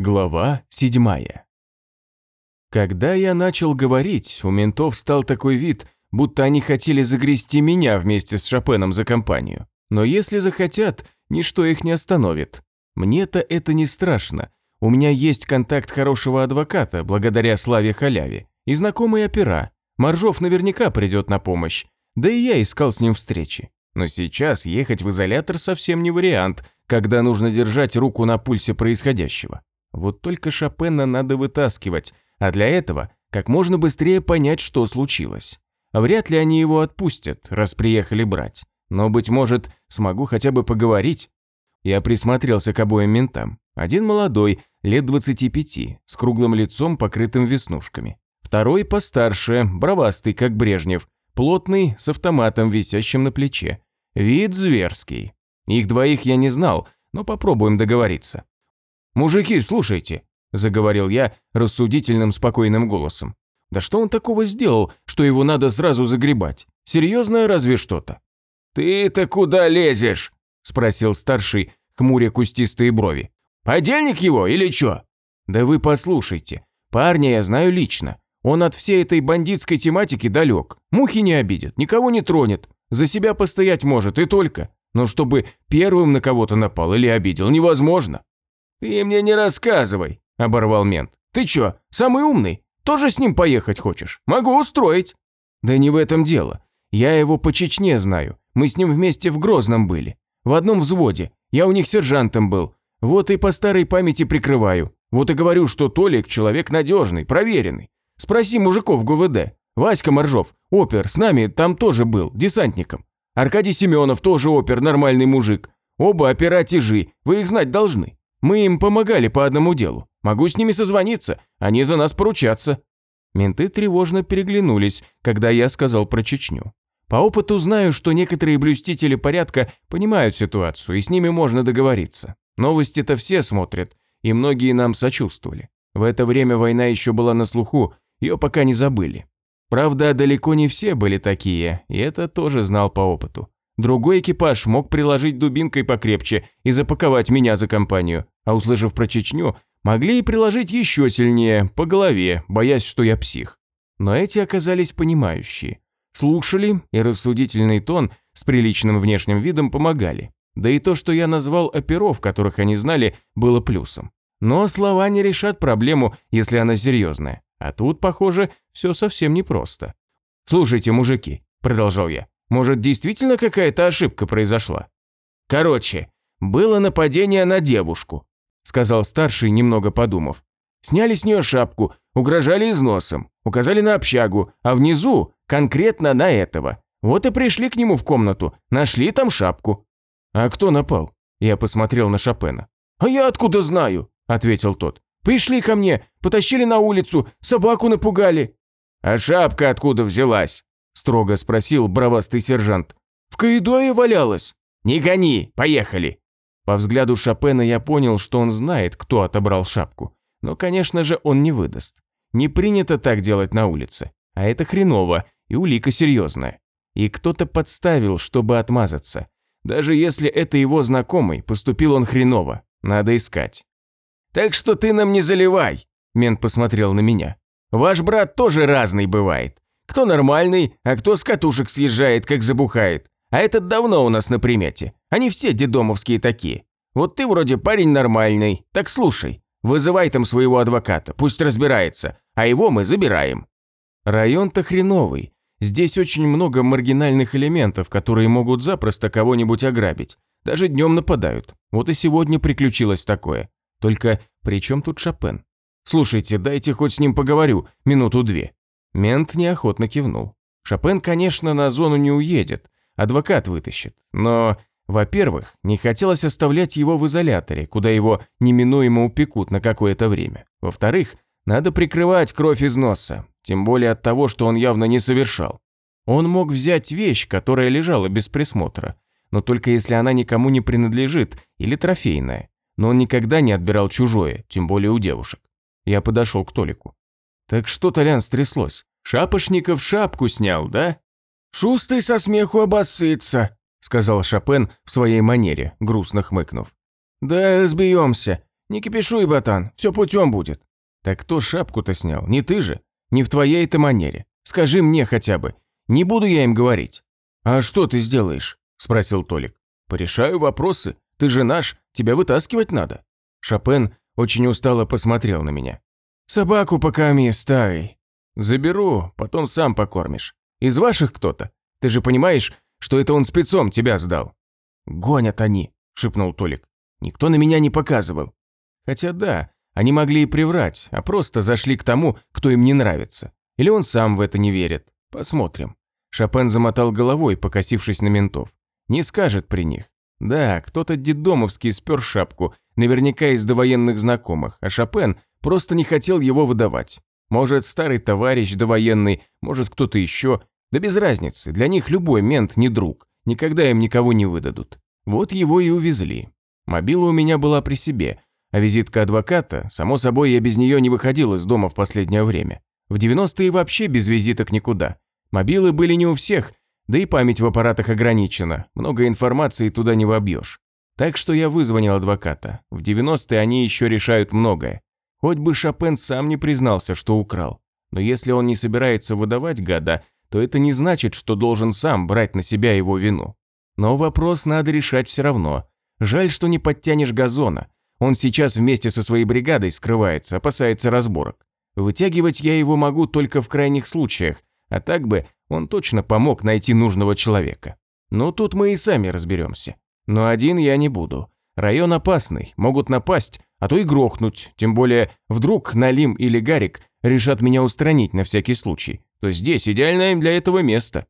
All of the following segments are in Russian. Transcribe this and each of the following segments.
Глава седьмая. Когда я начал говорить, у ментов стал такой вид, будто они хотели загрести меня вместе с Шопеном за компанию. Но если захотят, ничто их не остановит. Мне-то это не страшно. У меня есть контакт хорошего адвоката, благодаря Славе Халяве, и знакомые опера. Моржов наверняка придет на помощь. Да и я искал с ним встречи. Но сейчас ехать в изолятор совсем не вариант, когда нужно держать руку на пульсе происходящего. Вот только Шопена надо вытаскивать, а для этого как можно быстрее понять, что случилось. Вряд ли они его отпустят, раз приехали брать. Но, быть может, смогу хотя бы поговорить. Я присмотрелся к обоим ментам. Один молодой, лет 25, с круглым лицом, покрытым веснушками. Второй постарше, бровастый, как Брежнев, плотный, с автоматом, висящим на плече. Вид зверский. Их двоих я не знал, но попробуем договориться. «Мужики, слушайте», – заговорил я рассудительным спокойным голосом. «Да что он такого сделал, что его надо сразу загребать? Серьезное разве что-то?» «Ты-то куда лезешь?» – спросил старший, хмуря кустистые брови. «Подельник его или чё?» «Да вы послушайте. Парня я знаю лично. Он от всей этой бандитской тематики далек. Мухи не обидит, никого не тронет. За себя постоять может и только. Но чтобы первым на кого-то напал или обидел, невозможно. «Ты мне не рассказывай», – оборвал мент. «Ты чё, самый умный? Тоже с ним поехать хочешь? Могу устроить». «Да не в этом дело. Я его по Чечне знаю. Мы с ним вместе в Грозном были. В одном взводе. Я у них сержантом был. Вот и по старой памяти прикрываю. Вот и говорю, что Толик человек надежный, проверенный. Спроси мужиков ГУВД. Васька Моржов, опер, с нами там тоже был, десантником. Аркадий Семенов тоже опер, нормальный мужик. Оба опера тяжи, вы их знать должны. Мы им помогали по одному делу. Могу с ними созвониться, они за нас поручатся». Менты тревожно переглянулись, когда я сказал про Чечню. По опыту знаю, что некоторые блюстители порядка понимают ситуацию, и с ними можно договориться. Новости-то все смотрят, и многие нам сочувствовали. В это время война еще была на слуху, ее пока не забыли. Правда, далеко не все были такие, и это тоже знал по опыту. Другой экипаж мог приложить дубинкой покрепче и запаковать меня за компанию, а услышав про Чечню, могли и приложить еще сильнее, по голове, боясь, что я псих. Но эти оказались понимающие. Слушали, и рассудительный тон с приличным внешним видом помогали. Да и то, что я назвал оперов, которых они знали, было плюсом. Но слова не решат проблему, если она серьезная. А тут, похоже, все совсем непросто. «Слушайте, мужики», – продолжал я, может, действительно какая-то ошибка произошла? Короче, было нападение на девушку, сказал старший, немного подумав. Сняли с нее шапку, угрожали износом, указали на общагу, а внизу конкретно на этого. Вот и пришли к нему в комнату, нашли там шапку. А кто напал? Я посмотрел на Шопена. А я откуда знаю? ответил тот. Пришли ко мне, потащили на улицу, собаку напугали. А шапка откуда взялась? строго спросил бравастый сержант. «В коридоре валялась?» «Не гони, поехали!» По взгляду Шопена я понял, что он знает, кто отобрал шапку. Но, конечно же, он не выдаст. Не принято так делать на улице. А это хреново, и улика серьезная. И кто-то подставил, чтобы отмазаться. Даже если это его знакомый, поступил он хреново. Надо искать. «Так что ты нам не заливай!» Мент посмотрел на меня. «Ваш брат тоже разный бывает. Кто нормальный, а кто с катушек съезжает, как забухает. А этот давно у нас на примете. Они все дедомовские такие. Вот ты вроде парень нормальный. Так слушай, вызывай там своего адвоката, пусть разбирается, а его мы забираем. Район-то хреновый. Здесь очень много маргинальных элементов, которые могут запросто кого-нибудь ограбить. Даже днем нападают. Вот и сегодня приключилось такое. Только при чем тут Шопен? Слушайте, дайте хоть с ним поговорю, минуту-две. Мент неохотно кивнул. Шопен, конечно, на зону не уедет, адвокат вытащит. Но, во-первых, не хотелось оставлять его в изоляторе, куда его неминуемо упекут на какое-то время. Во-вторых, надо прикрывать кровь из носа, тем более от того, что он явно не совершал. Он мог взять вещь, которая лежала без присмотра, но только если она никому не принадлежит или трофейная. Но он никогда не отбирал чужое, тем более у девушек. Я подошел к Толику. «Так что, Толян, стряслось? Шапошников шапку снял, да?» «Шустый со смеху обоссытся», – сказал Шопен в своей манере, грустно хмыкнув. «Да, разбьемся. «Не кипишуй, ботан, все путем будет». «Так кто шапку-то снял? Не ты же? Не в твоей это манере. Скажи мне хотя бы. Не буду я им говорить». «А что ты сделаешь?» – спросил Толик. «Порешаю вопросы. Ты же наш, тебя вытаскивать надо». Шопен очень устало посмотрел на меня. «Собаку пока ми старый». «Заберу, потом сам покормишь. Из ваших кто-то? Ты же понимаешь, что это он спецом тебя сдал?» «Гонят они», – шепнул Толик. «Никто на меня не показывал». Хотя да, они могли и приврать, а просто зашли к тому, кто им не нравится. Или он сам в это не верит. Посмотрим. Шопен замотал головой, покосившись на ментов. Не скажет при них. Да, кто-то дедомовский спер шапку, наверняка из довоенных знакомых, а Шопен просто не хотел его выдавать. Может, старый товарищ довоенный, может, кто-то еще. Да без разницы, для них любой мент не друг, никогда им никого не выдадут. Вот его и увезли. Мобила у меня была при себе, а визитка адвоката, само собой, я без нее не выходил из дома в последнее время. В 90-е вообще без визиток никуда. Мобилы были не у всех, да и память в аппаратах ограничена, много информации туда не вобьешь. Так что я вызвонил адвоката. В 90-е они еще решают многое. Хоть бы Шопен сам не признался, что украл. Но если он не собирается выдавать гада, то это не значит, что должен сам брать на себя его вину. Но вопрос надо решать все равно. Жаль, что не подтянешь газона. Он сейчас вместе со своей бригадой скрывается, опасается разборок. Вытягивать я его могу только в крайних случаях, а так бы он точно помог найти нужного человека. Но тут мы и сами разберемся. Но один я не буду. Район опасный, могут напасть, а то и грохнуть, тем более вдруг Налим или Гарик решат меня устранить на всякий случай, то здесь идеальное для этого место.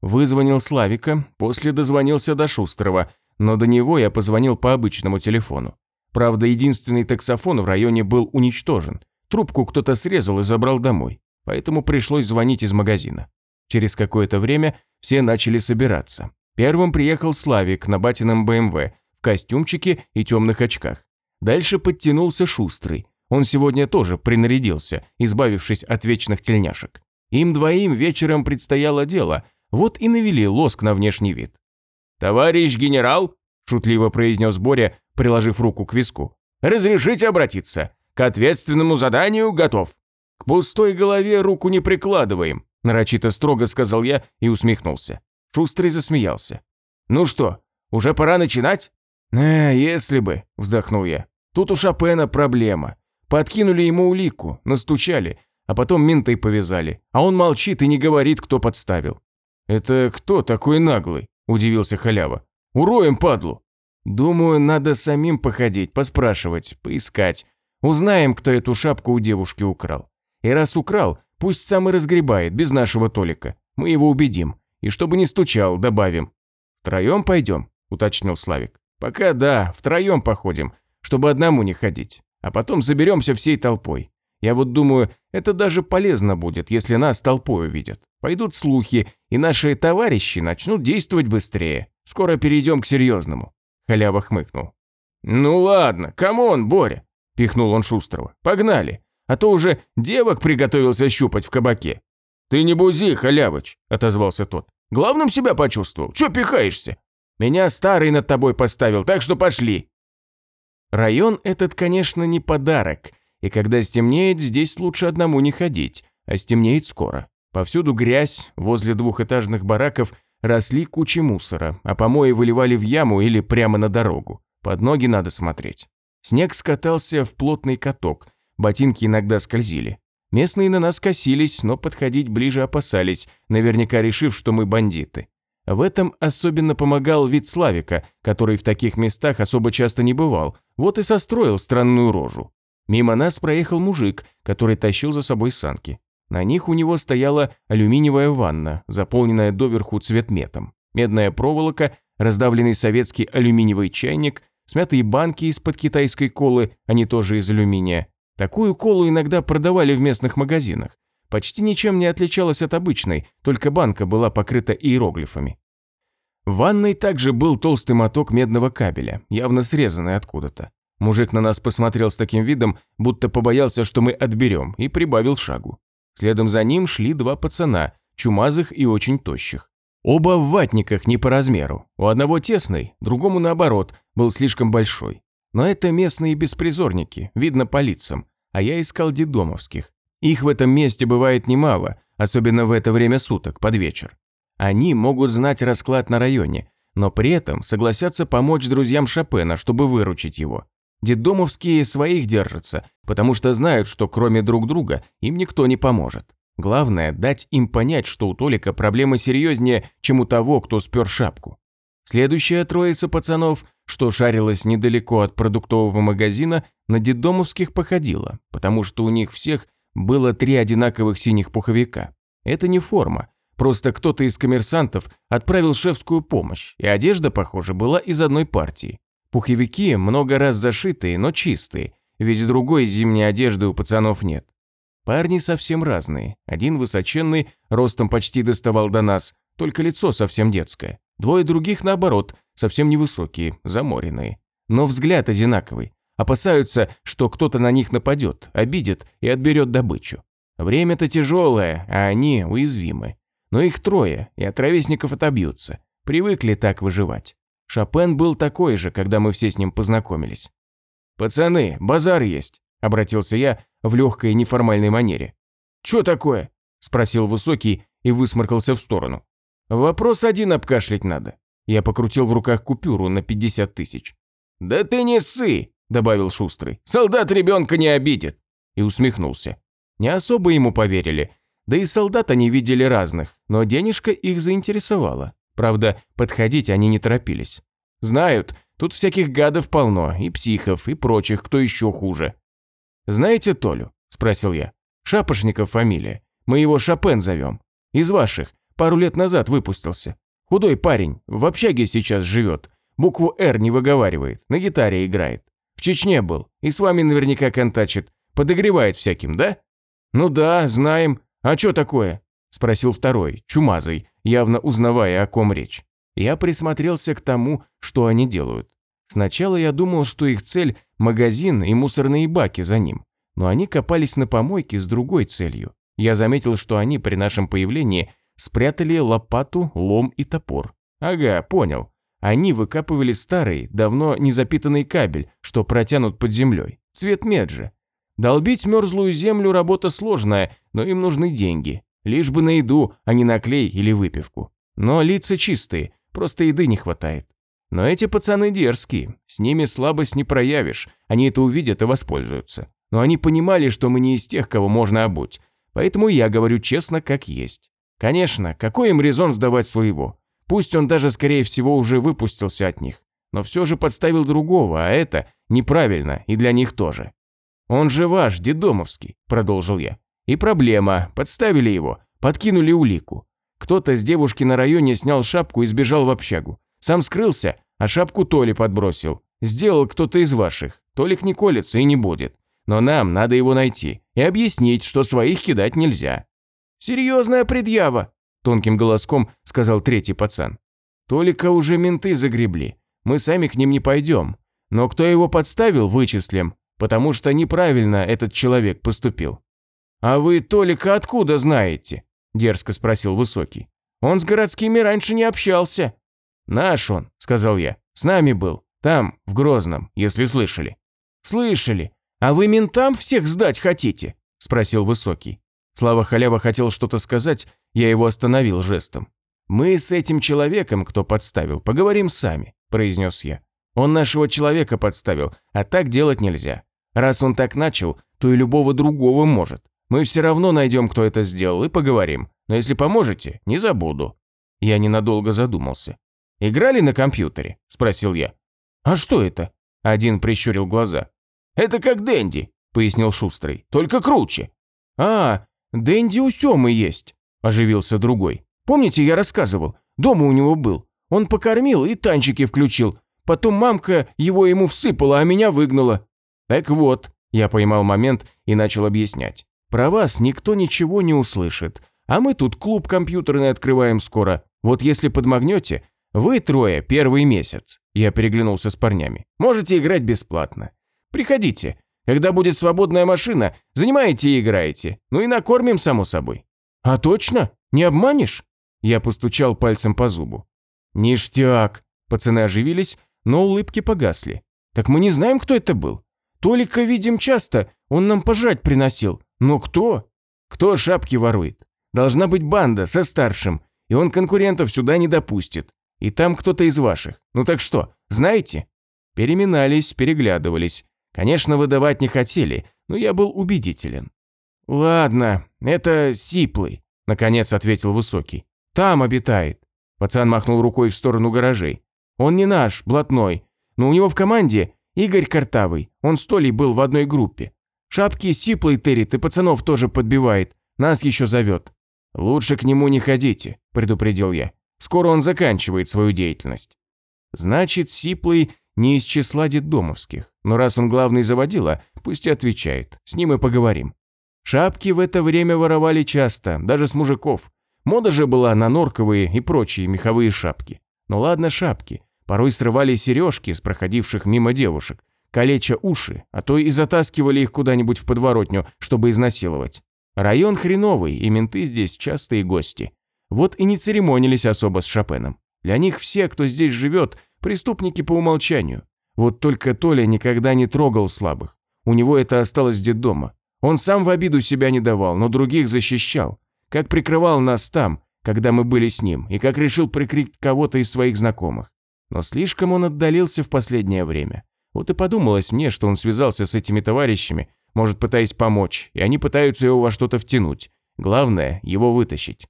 Вызвонил Славика, после дозвонился до Шустрова, но до него я позвонил по обычному телефону. Правда, единственный таксофон в районе был уничтожен. Трубку кто-то срезал и забрал домой, поэтому пришлось звонить из магазина. Через какое-то время все начали собираться. Первым приехал Славик на батином БМВ в костюмчике и темных очках. Дальше подтянулся Шустрый. Он сегодня тоже принарядился, избавившись от вечных тельняшек. Им двоим вечером предстояло дело, вот и навели лоск на внешний вид. «Товарищ генерал», – шутливо произнес Боря, приложив руку к виску, – «разрешите обратиться. К ответственному заданию готов». «К пустой голове руку не прикладываем», – нарочито строго сказал я и усмехнулся. Шустрый засмеялся. «Ну что, уже пора начинать?» «Э, если бы», – вздохнул я. «Тут у Шопена проблема. Подкинули ему улику, настучали, а потом менты повязали, а он молчит и не говорит, кто подставил». «Это кто такой наглый?» – удивился халява. «Уроем падлу». «Думаю, надо самим походить, поспрашивать, поискать. Узнаем, кто эту шапку у девушки украл. И раз украл, пусть сам и разгребает, без нашего Толика. Мы его убедим. И чтобы не стучал, добавим. «Втроем пойдем?» – уточнил Славик. «Пока да, втроем походим, чтобы одному не ходить. А потом заберемся всей толпой. Я вот думаю, это даже полезно будет, если нас толпой увидят. Пойдут слухи, и наши товарищи начнут действовать быстрее. Скоро перейдем к серьезному». Халява хмыкнул. «Ну ладно, come on, Боря!» – пихнул он Шустрого. «Погнали! а то уже девок приготовился щупать в кабаке». «Ты не бузи, халявыч», – отозвался тот. «Главным себя почувствовал. Чё пихаешься? Меня старый над тобой поставил, так что пошли». Район этот, конечно, не подарок, и когда стемнеет, здесь лучше одному не ходить, а стемнеет скоро. Повсюду грязь, возле двухэтажных бараков росли кучи мусора, а помои выливали в яму или прямо на дорогу. Под ноги надо смотреть. Снег скатался в плотный каток, ботинки иногда скользили. Местные на нас косились, но подходить ближе опасались, наверняка решив, что мы бандиты. В этом особенно помогал вид Славика, который в таких местах особо часто не бывал, вот и состроил странную рожу. Мимо нас проехал мужик, который тащил за собой санки. На них у него стояла алюминиевая ванна, заполненная доверху цветметом, медная проволока, раздавленный советский алюминиевый чайник, смятые банки из-под китайской колы, они тоже из алюминия, Такую колу иногда продавали в местных магазинах. Почти ничем не отличалась от обычной, только банка была покрыта иероглифами. В ванной также был толстый моток медного кабеля, явно срезанный откуда-то. Мужик на нас посмотрел с таким видом, будто побоялся, что мы отберем, и прибавил шагу. Следом за ним шли два пацана, чумазых и очень тощих. Оба в ватниках не по размеру. У одного тесный, другому наоборот, был слишком большой. Но это местные беспризорники, видно по лицам, а я искал дедомовских. Их в этом месте бывает немало, особенно в это время суток, под вечер. Они могут знать расклад на районе, но при этом согласятся помочь друзьям Шопена, чтобы выручить его. Дедомовские своих держатся, потому что знают, что кроме друг друга им никто не поможет. Главное – дать им понять, что у Толика проблема серьезнее, чем у того, кто спер шапку. Следующая троица пацанов, что шарилась недалеко от продуктового магазина, на дедомовских походила, потому что у них всех было три одинаковых синих пуховика. Это не форма, просто кто-то из коммерсантов отправил шефскую помощь, и одежда, похоже, была из одной партии. Пуховики много раз зашитые, но чистые, ведь другой зимней одежды у пацанов нет. Парни совсем разные. Один высоченный, ростом почти доставал до нас, только лицо совсем детское. Двое других, наоборот, совсем невысокие, заморенные. Но взгляд одинаковый. Опасаются, что кто-то на них нападет, обидит и отберет добычу. Время-то тяжелое, а они уязвимы. Но их трое, и от ровесников отобьются. Привыкли так выживать. Шопен был такой же, когда мы все с ним познакомились. «Пацаны, базар есть», – обратился я в легкой неформальной манере. «Чё такое?» – спросил Высокий и высморкался в сторону. «Вопрос один обкашлять надо». Я покрутил в руках купюру на 50 тысяч. «Да ты не ссы!» – добавил Шустрый. «Солдат ребенка не обидит!» И усмехнулся. Не особо ему поверили. Да и солдат они видели разных, но денежка их заинтересовала. Правда, подходить они не торопились. Знают, тут всяких гадов полно, и психов, и прочих, кто еще хуже. «Знаете Толю?» – спросил я. «Шапошников фамилия. Мы его Шопен зовем. Из ваших. Пару лет назад выпустился. Худой парень, в общаге сейчас живет. Букву «Р» не выговаривает, на гитаре играет. В Чечне был, и с вами наверняка контачит. Подогревает всяким, да?» «Ну да, знаем. А что такое?» – спросил второй, чумазый, явно узнавая, о ком речь. Я присмотрелся к тому, что они делают. Сначала я думал, что их цель – магазин и мусорные баки за ним, но они копались на помойке с другой целью. Я заметил, что они при нашем появлении спрятали лопату, лом и топор. Ага, понял. Они выкапывали старый, давно не запитанный кабель, что протянут под землей. Цвет меджи. Долбить мерзлую землю работа сложная, но им нужны деньги. Лишь бы на еду, а не на клей или выпивку. Но лица чистые, просто еды не хватает. Но эти пацаны дерзкие, с ними слабость не проявишь, они это увидят и воспользуются. Но они понимали, что мы не из тех, кого можно обуть, поэтому я говорю честно, как есть. Конечно, какой им резон сдавать своего? Пусть он даже, скорее всего, уже выпустился от них, но все же подставил другого, а это неправильно и для них тоже. «Он же ваш, дедомовский», – продолжил я. И проблема, подставили его, подкинули улику. Кто-то с девушки на районе снял шапку и сбежал в общагу. Сам скрылся, а шапку Толи подбросил. Сделал кто-то из ваших. Толик не колется и не будет. Но нам надо его найти и объяснить, что своих кидать нельзя. «Серьезная предъява», – тонким голоском сказал третий пацан. «Толика уже менты загребли. Мы сами к ним не пойдем. Но кто его подставил, вычислим, потому что неправильно этот человек поступил. «А вы Толика откуда знаете?» – дерзко спросил Высокий. «Он с городскими раньше не общался». «Наш он», – сказал я. «С нами был. Там, в Грозном, если слышали». «Слышали. А вы ментам всех сдать хотите?» – спросил Высокий. Слава Халява хотел что-то сказать, я его остановил жестом. «Мы с этим человеком, кто подставил, поговорим сами», – произнес я. «Он нашего человека подставил, а так делать нельзя. Раз он так начал, то и любого другого может. Мы все равно найдем, кто это сделал, и поговорим. Но если поможете, не забуду». Я ненадолго задумался. «Играли на компьютере?» – спросил я. «А что это?» – один прищурил глаза. «Это как Дэнди», – пояснил Шустрый, – «только круче». «А, Дэнди у Семы есть», – оживился другой. «Помните, я рассказывал? Дома у него был. Он покормил и танчики включил. Потом мамка его ему всыпала, а меня выгнала». «Так вот», – я поймал момент и начал объяснять. Про вас никто ничего не услышит, а мы тут клуб компьютерный открываем скоро. Вот если подмагнете, вы трое первый месяц. Я переглянулся с парнями. Можете играть бесплатно. Приходите. Когда будет свободная машина, занимаете и играете. Ну и накормим, само собой. А точно? Не обманешь? Я постучал пальцем по зубу. Ништяк. Пацаны оживились, но улыбки погасли. Так мы не знаем, кто это был. Толика видим часто, он нам пожрать приносил. Но кто? Кто шапки ворует? Должна быть банда со старшим, и он конкурентов сюда не допустит. И там кто-то из ваших. Ну так что, знаете? Переминались, переглядывались. Конечно, выдавать не хотели, но я был убедителен. «Ладно, это Сиплый», – наконец ответил Высокий. «Там обитает». Пацан махнул рукой в сторону гаражей. «Он не наш, блатной, но у него в команде Игорь Картавый, он с Толей был в одной группе. Шапки Сиплый терит и пацанов тоже подбивает, нас еще зовет». «Лучше к нему не ходите», – предупредил я. «Скоро он заканчивает свою деятельность». Значит, Сиплый не из числа детдомовских, но раз он главный заводила, пусть и отвечает, с ним и поговорим. Шапки в это время воровали часто, даже с мужиков. Мода же была на норковые и прочие меховые шапки. Ну ладно шапки, порой срывали сережки с проходивших мимо девушек, калеча уши, а то и затаскивали их куда-нибудь в подворотню, чтобы изнасиловать. Район хреновый, и менты здесь частые гости. Вот и не церемонились особо с Шопеном. Для них все, кто здесь живет, преступники по умолчанию. Вот только Толя никогда не трогал слабых. У него это осталось детдома. Он сам в обиду себя не давал, но других защищал. Как прикрывал нас там, когда мы были с ним, и как решил прикрыть кого-то из своих знакомых. Но слишком он отдалился в последнее время. Вот и подумалось мне, что он связался с этими товарищами, может, пытаясь помочь, и они пытаются его во что-то втянуть. Главное – его вытащить.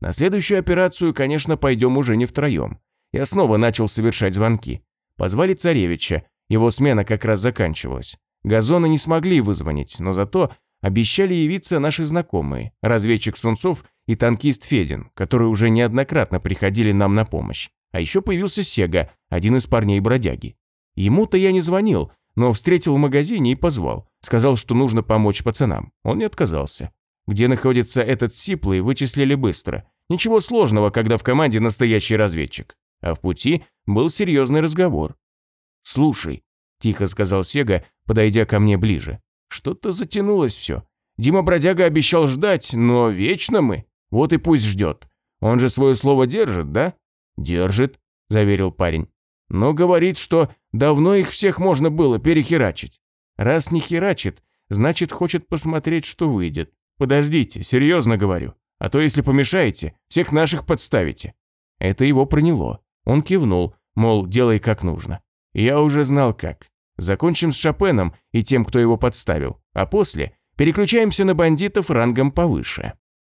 На следующую операцию, конечно, пойдем уже не втроем. Я снова начал совершать звонки. Позвали царевича, его смена как раз заканчивалась. Газоны не смогли вызвонить, но зато обещали явиться наши знакомые, разведчик Сунцов и танкист Федин, которые уже неоднократно приходили нам на помощь. А еще появился Сега, один из парней бродяги. Ему-то я не звонил, но встретил в магазине и позвал. Сказал, что нужно помочь пацанам. Он не отказался. Где находится этот Сиплый, вычислили быстро. Ничего сложного, когда в команде настоящий разведчик. А в пути был серьезный разговор. «Слушай», – тихо сказал Сега, подойдя ко мне ближе. «Что-то затянулось все. Дима Бродяга обещал ждать, но вечно мы. Вот и пусть ждет. Он же свое слово держит, да?» «Держит», – заверил парень. «Но говорит, что давно их всех можно было перехерачить. Раз не херачит, значит хочет посмотреть, что выйдет. Подождите, серьезно говорю. А то если помешаете, всех наших подставите». Это его проняло. Он кивнул, мол, делай как нужно. Я уже знал как. Закончим с Шопеном и тем, кто его подставил, а после переключаемся на бандитов рангом повыше.